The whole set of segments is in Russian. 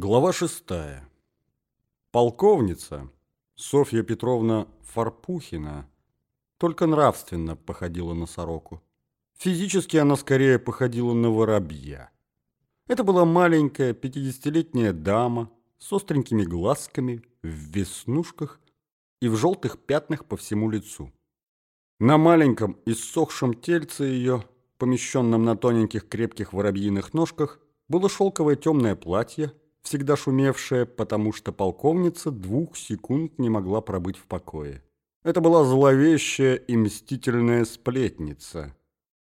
Глава шестая. Полковница Софья Петровна Фарпухина только нравственно походила на сороку. Физически она скорее походила на воробья. Это была маленькая пятидесятилетняя дама с остренькими глазками, в веснушках и в желтых пятнах по всему лицу. На маленьком иссохшем тельце ее, помещенном на тоненьких крепких воробьиных ножках, было шелковое темное платье, всегда шумевшая, потому что полковница двух секунд не могла пробыть в покое. Это была зловещая и мстительная сплетница.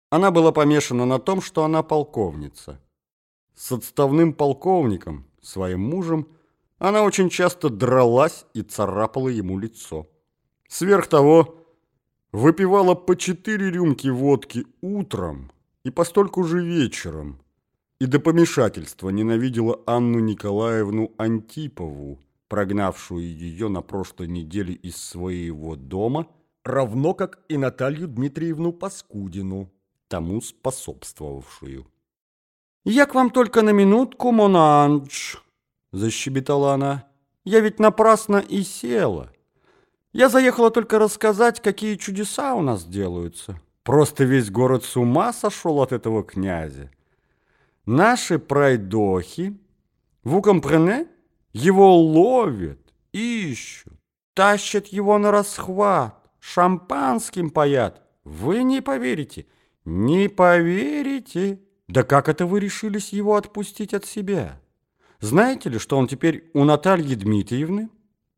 Она была помешана на том, что она полковница. С отставным полковником, своим мужем, она очень часто дралась и царапала ему лицо. Сверх того, выпивала по четыре рюмки водки утром и постольку же вечером – и до помешательства ненавидела Анну Николаевну Антипову, прогнавшую ее на прошлой неделе из своего дома, равно как и Наталью Дмитриевну Паскудину, тому способствовавшую. «Я к вам только на минутку, Монанж», — защебетала она. «Я ведь напрасно и села. Я заехала только рассказать, какие чудеса у нас делаются. Просто весь город с ума сошел от этого князя. Наши пройдохи, вы компрене, его ловят, ищут, тащат его на расхват, шампанским паят. Вы не поверите, не поверите. Да как это вы решились его отпустить от себя? Знаете ли, что он теперь у Натальи Дмитриевны?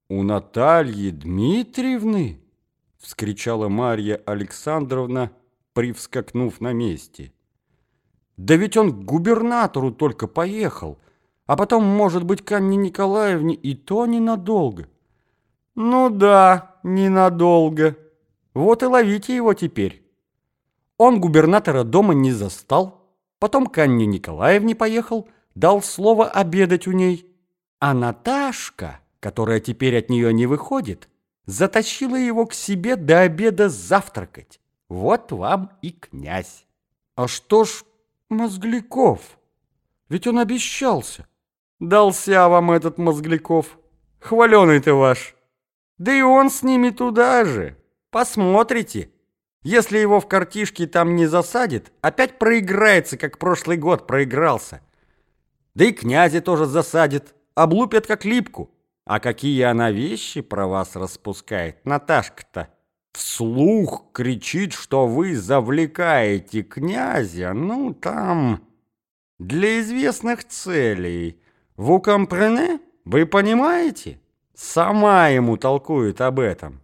У Натальи Дмитриевны? Вскричала Марья Александровна, привскакнув на месте. Да ведь он к губернатору только поехал, а потом, может быть, к Анне Николаевне и то ненадолго. Ну да, ненадолго. Вот и ловите его теперь. Он губернатора дома не застал, потом к Анне Николаевне поехал, дал слово обедать у ней. А Наташка, которая теперь от нее не выходит, затащила его к себе до обеда завтракать. Вот вам и князь. А что ж Мозгликов. Ведь он обещался. Дался вам этот Мозгликов. Хваленый ты ваш. Да и он с ними туда же. Посмотрите. Если его в картишке там не засадит, опять проиграется, как прошлый год проигрался. Да и князя тоже засадит, облупят как липку. А какие она вещи про вас распускает, Наташка-то? Вслух кричит, что вы завлекаете князя, ну, там, для известных целей. Вы компрене? Вы понимаете? Сама ему толкует об этом.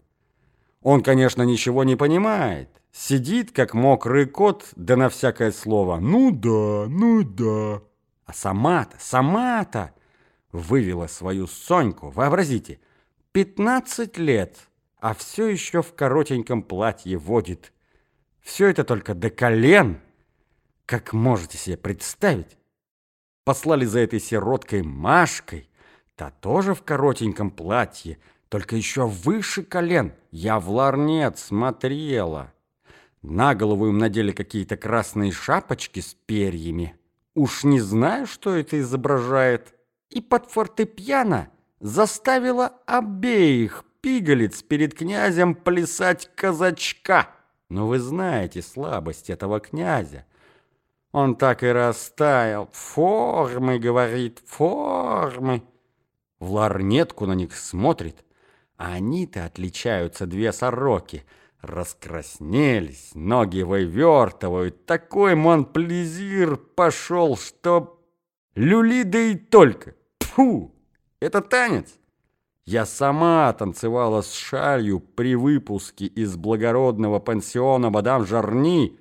Он, конечно, ничего не понимает. Сидит, как мокрый кот, да на всякое слово. Ну да, ну да. А сама-то, сама-то вывела свою Соньку, вообразите, 15 лет – а все еще в коротеньком платье водит. Все это только до колен, как можете себе представить. Послали за этой сироткой Машкой, та тоже в коротеньком платье, только еще выше колен. Я в ларнет смотрела. На голову им надели какие-то красные шапочки с перьями. Уж не знаю, что это изображает. И под фортепиано заставила обеих пигалиц перед князем плясать казачка. Но вы знаете слабость этого князя. Он так и растаял. Формы, говорит, формы. В ларнетку на них смотрит. А они-то отличаются две сороки. Раскраснелись, ноги вывертывают. Такой монплезир пошел, что люли да и только. Фу, это танец. Я сама танцевала с шалью при выпуске из благородного пансиона мадам Жарни.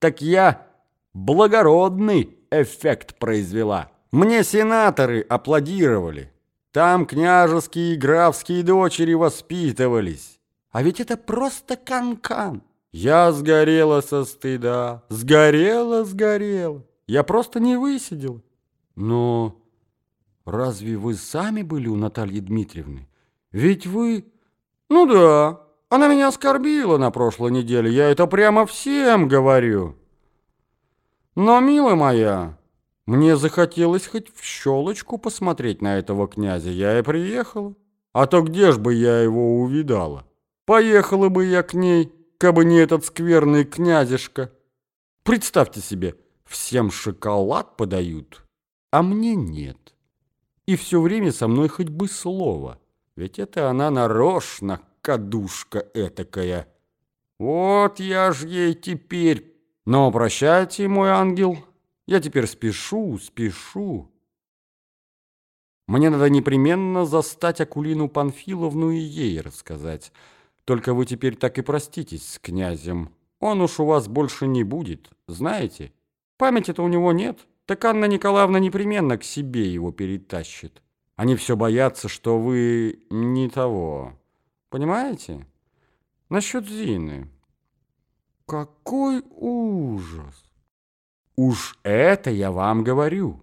Так я благородный эффект произвела. Мне сенаторы аплодировали. Там княжеские и графские дочери воспитывались. А ведь это просто канкан. -кан. Я сгорела со стыда. Сгорела, сгорела. Я просто не высидела. Но... Разве вы сами были у Натальи Дмитриевны? Ведь вы... Ну да, она меня оскорбила на прошлой неделе, я это прямо всем говорю. Но, милая моя, Мне захотелось хоть в щелочку посмотреть на этого князя, я и приехала. А то где ж бы я его увидала? Поехала бы я к ней, кабы не этот скверный князешка. Представьте себе, всем шоколад подают, а мне нет. И все время со мной хоть бы слово, ведь это она нарочно, кадушка этакая. Вот я ж ей теперь... Но прощайте, мой ангел, я теперь спешу, спешу. Мне надо непременно застать Акулину Панфиловну и ей рассказать. Только вы теперь так и проститесь с князем. Он уж у вас больше не будет, знаете? Памяти-то у него нет, так Анна Николаевна непременно к себе его перетащит. Они все боятся, что вы не того. Понимаете? Насчет Зины. Какой ужас! Уж это я вам говорю.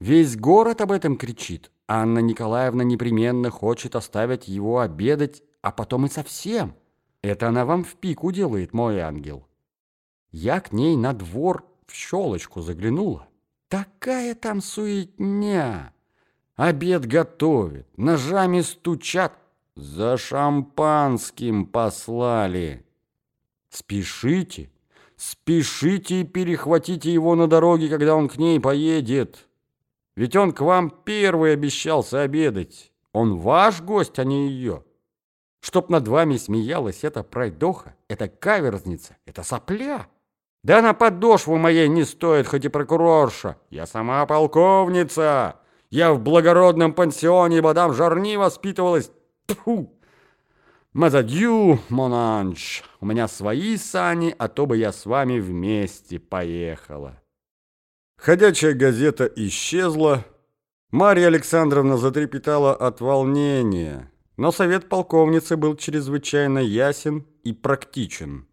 Весь город об этом кричит. Анна Николаевна непременно хочет оставить его обедать, а потом и совсем. Это она вам в пику делает, мой ангел. Я к ней на двор в щелочку заглянула. Такая там суетня. Обед готовит, ножами стучат. За шампанским послали. Спешите, спешите и перехватите его на дороге, когда он к ней поедет. Ведь он к вам первый обещался обедать. Он ваш гость, а не ее. Чтоб над вами смеялась эта пройдоха, эта каверзница, эта сопля. Да на подошву моей не стоит, хоть и прокурорша. Я сама полковница. Я в благородном пансионе мадам Жарни воспитывалась. Тьфу! Мазадью, монанж, у меня свои сани, а то бы я с вами вместе поехала. Ходячая газета исчезла. Марья Александровна затрепетала от волнения, но совет полковницы был чрезвычайно ясен и практичен.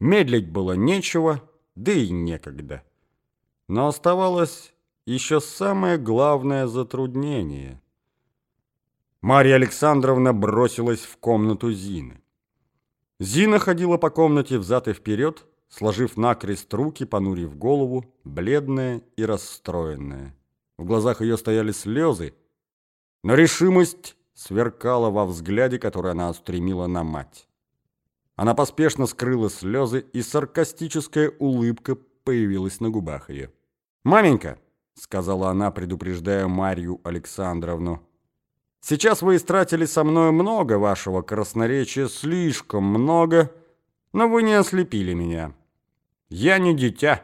Медлить было нечего, да и некогда. Но оставалось еще самое главное затруднение. Марья Александровна бросилась в комнату Зины. Зина ходила по комнате взад и вперед, сложив накрест руки, понурив голову, бледная и расстроенная. В глазах ее стояли слезы, но решимость сверкала во взгляде, который она устремила на мать. Она поспешно скрыла слезы, и саркастическая улыбка появилась на губах ее. «Маменька!» — сказала она, предупреждая Марью Александровну. «Сейчас вы истратили со мной много вашего красноречия, слишком много, но вы не ослепили меня. Я не дитя.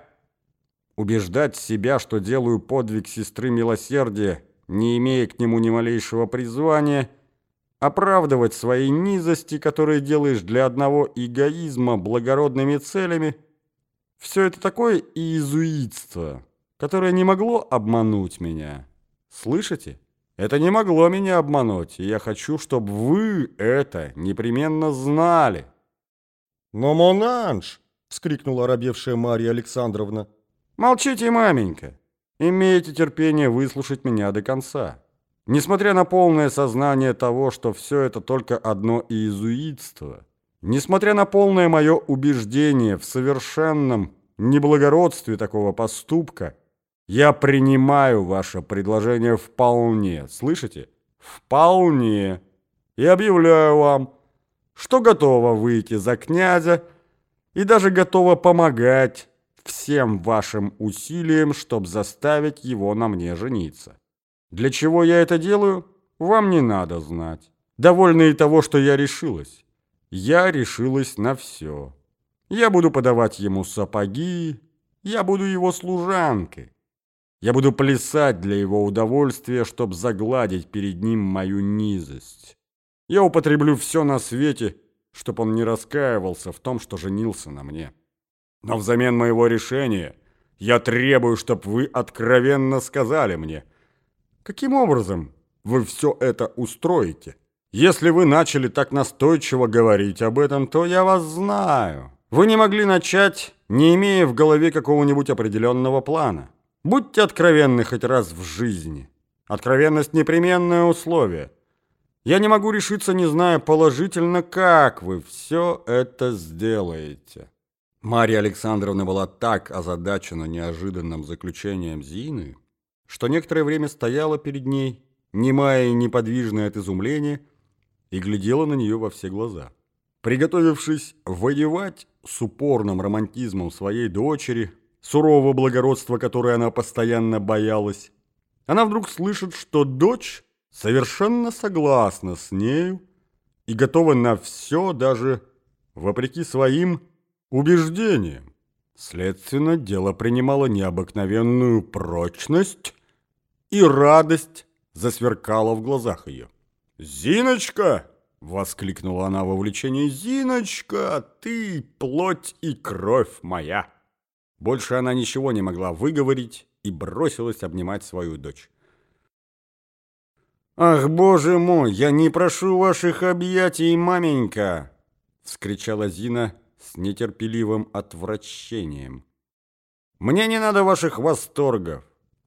Убеждать себя, что делаю подвиг сестры милосердия, не имея к нему ни малейшего призвания, оправдывать свои низости, которые делаешь для одного эгоизма благородными целями, все это такое иезуитство» которое не могло обмануть меня. Слышите? Это не могло меня обмануть, и я хочу, чтобы вы это непременно знали. «Но, Монанж!» — вскрикнула оробевшая Марья Александровна. «Молчите, маменька! Имейте терпение выслушать меня до конца. Несмотря на полное сознание того, что все это только одно иезуитство, несмотря на полное мое убеждение в совершенном неблагородстве такого поступка, я принимаю ваше предложение вполне, слышите? Вполне. И объявляю вам, что готова выйти за князя и даже готова помогать всем вашим усилиям, чтобы заставить его на мне жениться. Для чего я это делаю, вам не надо знать. Довольно и того, что я решилась. Я решилась на все. Я буду подавать ему сапоги, я буду его служанкой. Я буду плясать для его удовольствия, чтобы загладить перед ним мою низость. Я употреблю все на свете, чтобы он не раскаивался в том, что женился на мне. Но взамен моего решения я требую, чтобы вы откровенно сказали мне, каким образом вы все это устроите. Если вы начали так настойчиво говорить об этом, то я вас знаю. Вы не могли начать, не имея в голове какого-нибудь определенного плана. Будьте откровенны хоть раз в жизни. Откровенность – непременное условие. Я не могу решиться, не зная положительно, как вы все это сделаете». Марья Александровна была так озадачена неожиданным заключением Зины, что некоторое время стояла перед ней, немая и неподвижная от изумления, и глядела на нее во все глаза. Приготовившись воевать с упорным романтизмом своей дочери, сурового благородства, которое она постоянно боялась, она вдруг слышит, что дочь совершенно согласна с нею и готова на все, даже вопреки своим убеждениям. Следственно, дело принимало необыкновенную прочность, и радость засверкала в глазах ее. «Зиночка!» — воскликнула она в увлечении. «Зиночка, ты плоть и кровь моя!» Больше она ничего не могла выговорить и бросилась обнимать свою дочь. «Ах, боже мой, я не прошу ваших объятий, маменька!» — вскричала Зина с нетерпеливым отвращением. «Мне не надо ваших восторгов.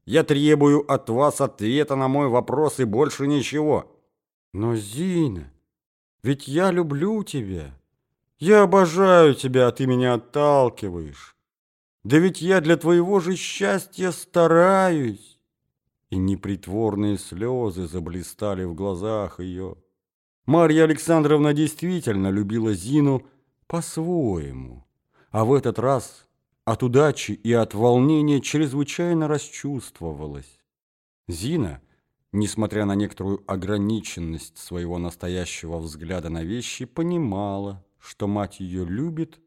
Я требую от вас ответа на мой вопрос и больше ничего». «Но, Зина, ведь я люблю тебя. Я обожаю тебя, а ты меня отталкиваешь. Да ведь я для твоего же счастья стараюсь». И непритворные слезы заблистали в глазах ее. Марья Александровна действительно любила Зину, по-своему. А в этот раз от удачи и от волнения чрезвычайно расчувствовалась. Зина, несмотря на некоторую ограниченность своего настоящего взгляда на вещи, понимала, что мать ее любит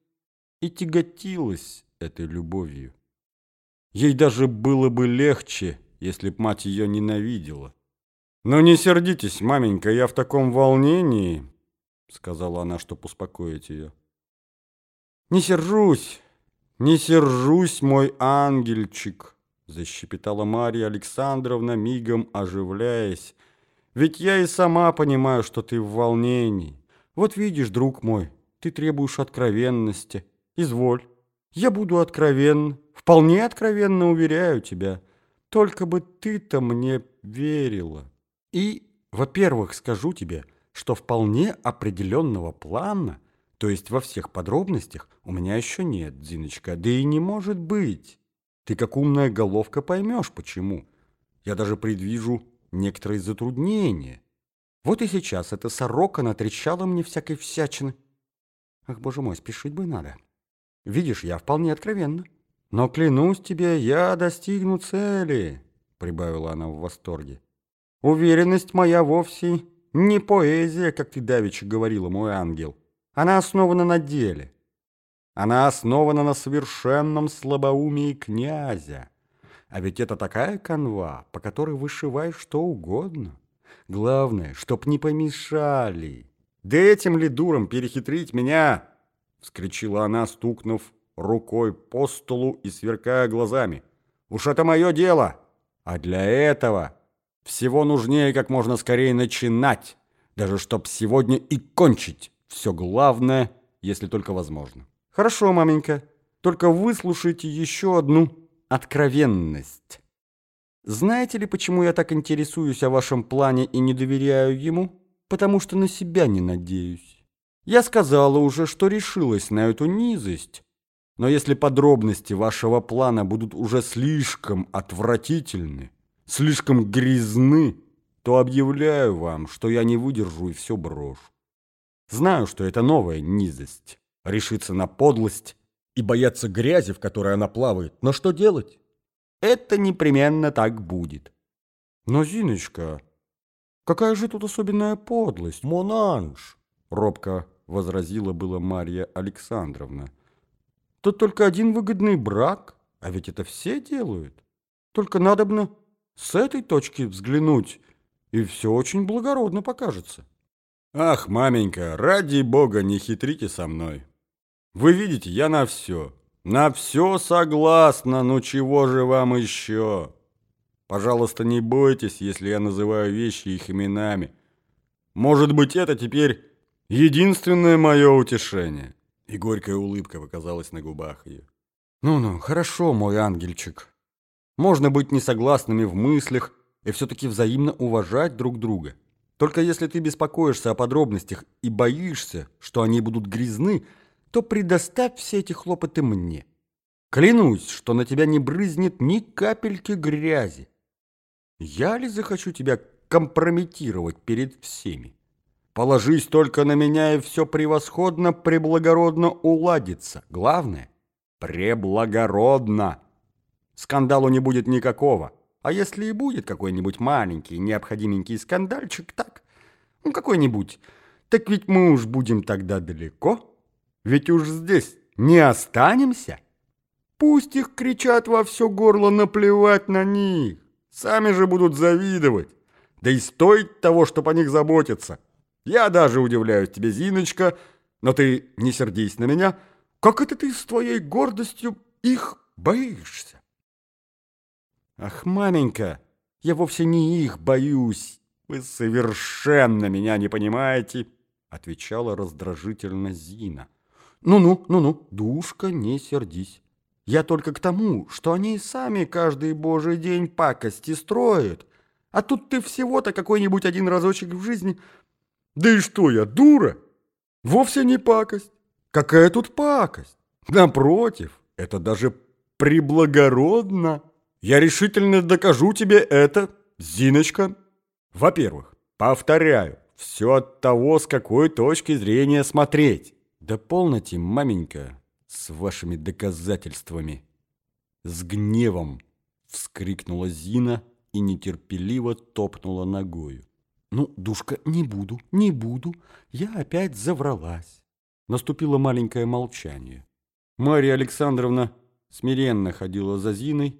и тяготилась этой любовью. Ей даже было бы легче, если б мать ее ненавидела. «Но не сердитесь, маменька, я в таком волнении», — сказала она, чтобы успокоить ее. «Не сержусь, не сержусь, мой ангельчик!» Защепетала Марья Александровна, мигом оживляясь. «Ведь я и сама понимаю, что ты в волнении. Вот видишь, друг мой, ты требуешь откровенности. Изволь, я буду откровен, вполне откровенно уверяю тебя. Только бы ты-то мне верила. И, во-первых, скажу тебе, что вполне определенного плана – то есть во всех подробностях у меня еще нет, Зиночка, да и не может быть. Ты как умная головка поймешь, почему. Я даже предвижу некоторые затруднения. Вот и сейчас эта сорока натрещала мне всякой всячины. Ах, боже мой, спешить бы надо. Видишь, я вполне откровенна. Но клянусь тебе, я достигну цели, прибавила она в восторге. Уверенность моя вовсе не поэзия, как ты давеча говорила, мой ангел. Она основана на деле. Она основана на совершенном слабоумии князя. А ведь это такая канва, по которой вышиваешь что угодно. Главное, чтоб не помешали. Да этим ли дуром перехитрить меня? Вскричала она, стукнув рукой по столу и сверкая глазами. Уж это мое дело. А для этого всего нужнее как можно скорее начинать, даже чтоб сегодня и кончить все главное, если только возможно. Хорошо, маменька, только выслушайте еще одну откровенность. Знаете ли, почему я так интересуюсь о вашем плане и не доверяю ему? Потому что на себя не надеюсь. Я сказала уже, что решилась на эту низость, но если подробности вашего плана будут уже слишком отвратительны, слишком грязны, то объявляю вам, что я не выдержу и все брошу. Знаю, что это новая низость. Решиться на подлость и бояться грязи, в которой она плавает. Но что делать? Это непременно так будет. Но, Зиночка, какая же тут особенная подлость? Монанж, робко возразила была Марья Александровна. Тут только один выгодный брак, а ведь это все делают. Только надобно с этой точки взглянуть, и все очень благородно покажется. Ах, маменька, ради бога, не хитрите со мной. Вы видите, я на все, на все согласна, ну чего же вам еще? Пожалуйста, не бойтесь, если я называю вещи их именами. Может быть, это теперь единственное мое утешение. И горькая улыбка показалась на губах ее. Ну-ну, хорошо, мой ангельчик. Можно быть несогласными в мыслях и все-таки взаимно уважать друг друга. Только если ты беспокоишься о подробностях и боишься, что они будут грязны, то предоставь все эти хлопоты мне. Клянусь, что на тебя не брызнет ни капельки грязи. Я ли захочу тебя компрометировать перед всеми? Положись только на меня, и все превосходно, преблагородно уладится. Главное — преблагородно. Скандалу не будет никакого. А если и будет какой-нибудь маленький, необходименький скандальчик, так, ну какой-нибудь, так ведь мы уж будем тогда далеко. Ведь уж здесь не останемся. Пусть их кричат во все горло, наплевать на них. Сами же будут завидовать. Да и стоит того, чтобы о них заботиться. Я даже удивляюсь тебе, Зиночка, но ты не сердись на меня. Как это ты с твоей гордостью их боишься? Ах, маменька, я вовсе не их боюсь. Вы совершенно меня не понимаете, отвечала раздражительно Зина. Ну-ну, ну-ну, душка, не сердись. Я только к тому, что они и сами каждый божий день пакости строят. А тут ты всего-то какой-нибудь один разочек в жизни да и что я, дура? Вовсе не пакость. Какая тут пакость? Напротив, это даже приблагородно. Я решительно докажу тебе это, Зиночка. Во-первых, повторяю, все от того, с какой точки зрения смотреть. Да полноте, маменька, с вашими доказательствами. С гневом вскрикнула Зина и нетерпеливо топнула ногою. «Ну, душка, не буду, не буду. Я опять завралась». Наступило маленькое молчание. Марья Александровна смиренно ходила за Зиной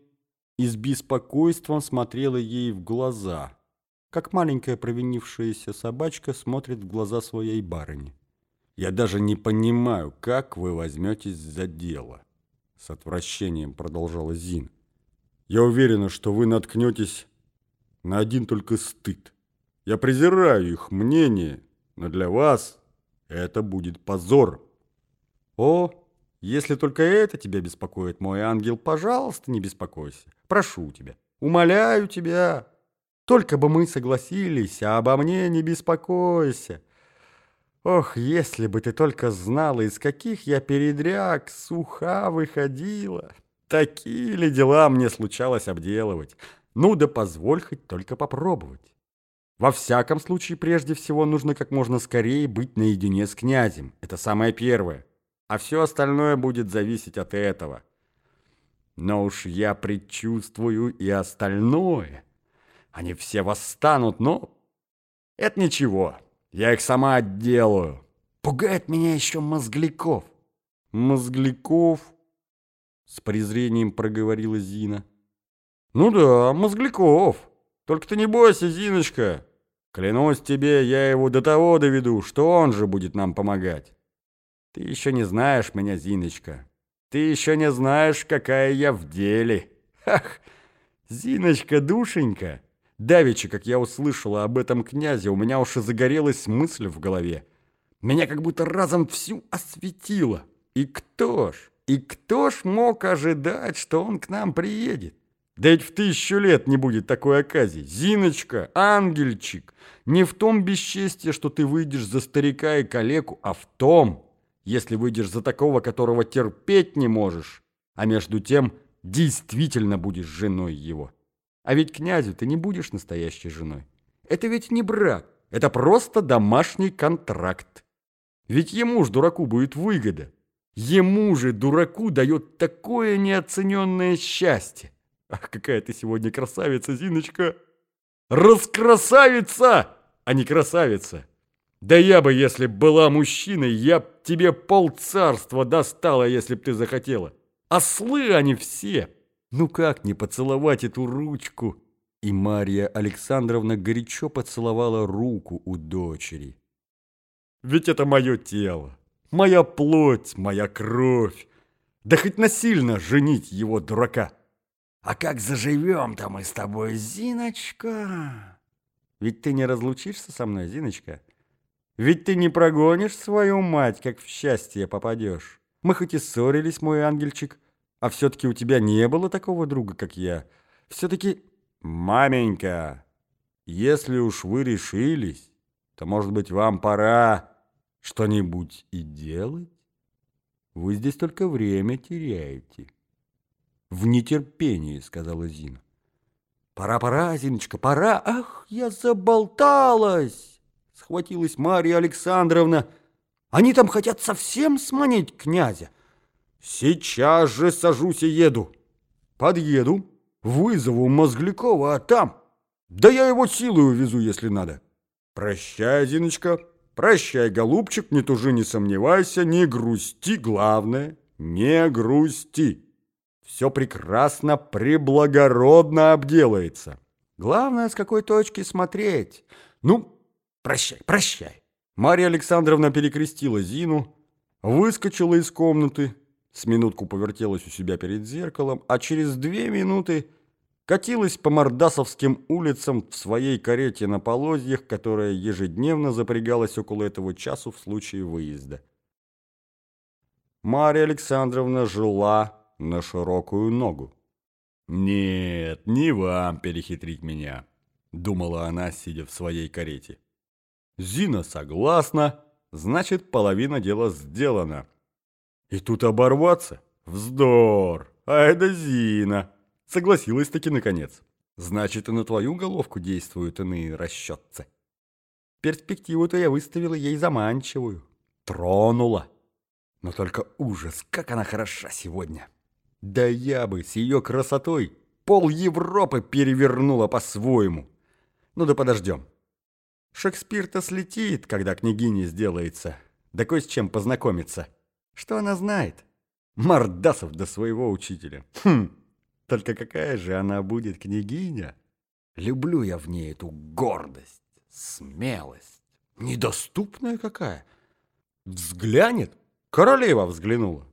и с беспокойством смотрела ей в глаза, как маленькая провинившаяся собачка смотрит в глаза своей барыни. «Я даже не понимаю, как вы возьметесь за дело», — с отвращением продолжала Зин. «Я уверена, что вы наткнетесь на один только стыд. Я презираю их мнение, но для вас это будет позор. О, если только это тебя беспокоит, мой ангел, пожалуйста, не беспокойся. Прошу тебя, умоляю тебя. Только бы мы согласились, а обо мне не беспокойся. Ох, если бы ты только знала, из каких я передряг суха выходила. Такие ли дела мне случалось обделывать? Ну да позволь хоть только попробовать. Во всяком случае, прежде всего, нужно как можно скорее быть наедине с князем. Это самое первое. А все остальное будет зависеть от этого. Но уж я предчувствую и остальное. Они все восстанут, но... Это ничего. Я их сама отделаю. Пугает меня еще Мозгляков. Мозгляков? С презрением проговорила Зина. Ну да, Мозгляков. Только ты не бойся, Зиночка. Клянусь тебе, я его до того доведу, что он же будет нам помогать. Ты еще не знаешь меня, Зиночка. Ты еще не знаешь, какая я в деле. Ах, Зиночка, душенька. Давеча, как я услышала об этом князе, у меня уж и загорелась мысль в голове. Меня как будто разом всю осветило. И кто ж, и кто ж мог ожидать, что он к нам приедет? Да ведь в тысячу лет не будет такой оказии. Зиночка, ангельчик, не в том бесчестье, что ты выйдешь за старика и калеку, а в том, если выйдешь за такого, которого терпеть не можешь, а между тем действительно будешь женой его. А ведь князю ты не будешь настоящей женой. Это ведь не брак, это просто домашний контракт. Ведь ему ж, дураку, будет выгода. Ему же, дураку, дает такое неоцененное счастье. Ах, какая ты сегодня красавица, Зиночка! Раскрасавица, а не красавица! Да я бы, если б была мужчиной, я б тебе полцарства достала, если б ты захотела. Ослы они все! Ну как не поцеловать эту ручку? И Марья Александровна горячо поцеловала руку у дочери. Ведь это мое тело, моя плоть, моя кровь. Да хоть насильно женить его дурака. А как заживем-то мы с тобой, Зиночка? Ведь ты не разлучишься со мной, Зиночка? Ведь ты не прогонишь свою мать, как в счастье попадешь. Мы хоть и ссорились, мой ангельчик, а все-таки у тебя не было такого друга, как я. Все-таки... Маменька, если уж вы решились, то, может быть, вам пора что-нибудь и делать? Вы здесь только время теряете. «В нетерпении», — сказала Зина. Пора, пора, Зиночка, пора. Ах, я заболталась! Схватилась Марья Александровна. Они там хотят совсем сманить князя. Сейчас же сажусь и еду. Подъеду, вызову Мозглякова, а там... Да я его силой увезу, если надо. Прощай, Зиночка, прощай, голубчик, не тужи, не сомневайся, не грусти, главное, не грусти. Все прекрасно, преблагородно обделается. Главное, с какой точки смотреть. Ну, прощай, прощай. Марья Александровна перекрестила Зину, выскочила из комнаты, с минутку повертелась у себя перед зеркалом, а через две минуты катилась по Мордасовским улицам в своей карете на полозьях, которая ежедневно запрягалась около этого часу в случае выезда. Марья Александровна жила на широкую ногу. «Нет, не вам перехитрить меня», — думала она, сидя в своей карете. «Зина согласна, значит, половина дела сделана. И тут оборваться? Вздор! А это Зина!» Согласилась-таки наконец. Значит, и на твою головку действуют иные расчетцы. Перспективу-то я выставила ей заманчивую. Тронула. Но только ужас, как она хороша сегодня. Да я бы с ее красотой пол Европы перевернула по-своему. Ну да подождем. Шекспир-то слетит, когда княгиня сделается. Да кое с чем познакомиться. Что она знает? Мордасов до своего учителя. Хм. Только какая же она будет княгиня? Люблю я в ней эту гордость, смелость. Недоступная какая. Взглянет, королева взглянула.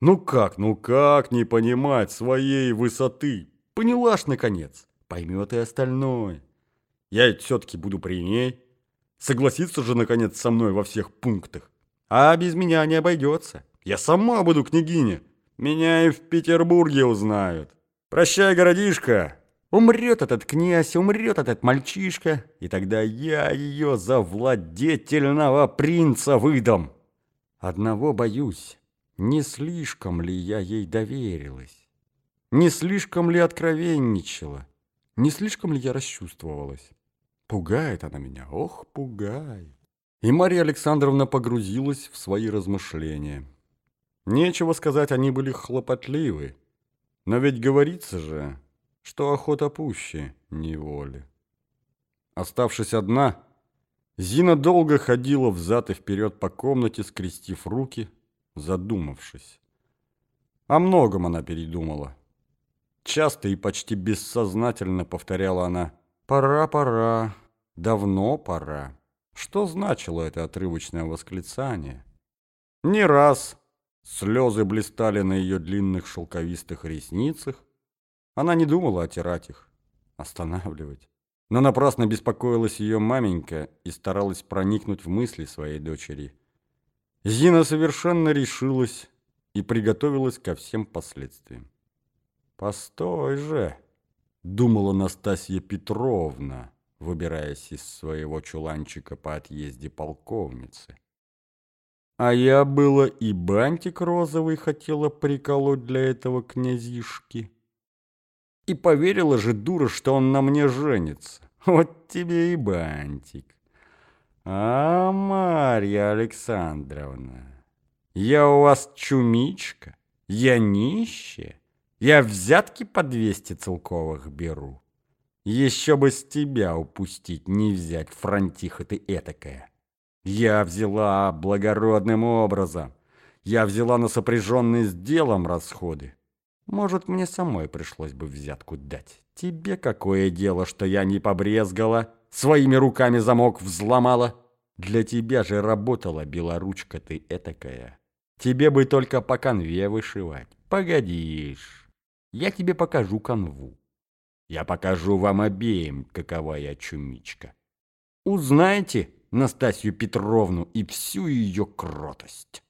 Ну как, ну как не понимать своей высоты? Поняла ж, наконец. Поймет и остальное. Я ведь все-таки буду при ней. Согласится же, наконец, со мной во всех пунктах. А без меня не обойдется. Я сама буду княгиня. Меня и в Петербурге узнают. Прощай, городишко. Умрет этот князь, умрет этот мальчишка, и тогда я ее за владетельного принца выдам. Одного боюсь, не слишком ли я ей доверилась? Не слишком ли откровенничала? Не слишком ли я расчувствовалась? Пугает она меня, ох, пугает. И Марья Александровна погрузилась в свои размышления. Нечего сказать, они были хлопотливы. Но ведь говорится же, что охота пуще неволи. Оставшись одна, Зина долго ходила взад и вперед по комнате, скрестив руки, задумавшись. О многом она передумала. Часто и почти бессознательно повторяла она «Пора, пора, давно пора». Что значило это отрывочное восклицание? Не раз Слезы блистали на ее длинных шелковистых ресницах. Она не думала отирать их, останавливать. Но напрасно беспокоилась ее маменька и старалась проникнуть в мысли своей дочери. Зина совершенно решилась и приготовилась ко всем последствиям. «Постой же!» — думала Настасья Петровна, выбираясь из своего чуланчика по отъезде полковницы. А я было и бантик розовый хотела приколоть для этого князишки. И поверила же дура, что он на мне женится. Вот тебе и бантик. А, Марья Александровна, я у вас чумичка, я нищая, я взятки по двести целковых беру. Еще бы с тебя упустить, не взять, фронтиха ты этакая. Я взяла благородным образом. Я взяла на сопряженные с делом расходы. Может, мне самой пришлось бы взятку дать. Тебе какое дело, что я не побрезгала, своими руками замок взломала? Для тебя же работала белоручка ты этакая. Тебе бы только по конве вышивать. Погодишь. Я тебе покажу канву. Я покажу вам обеим, какова я чумичка. Узнайте, Настасью Петровну и всю ее кротость.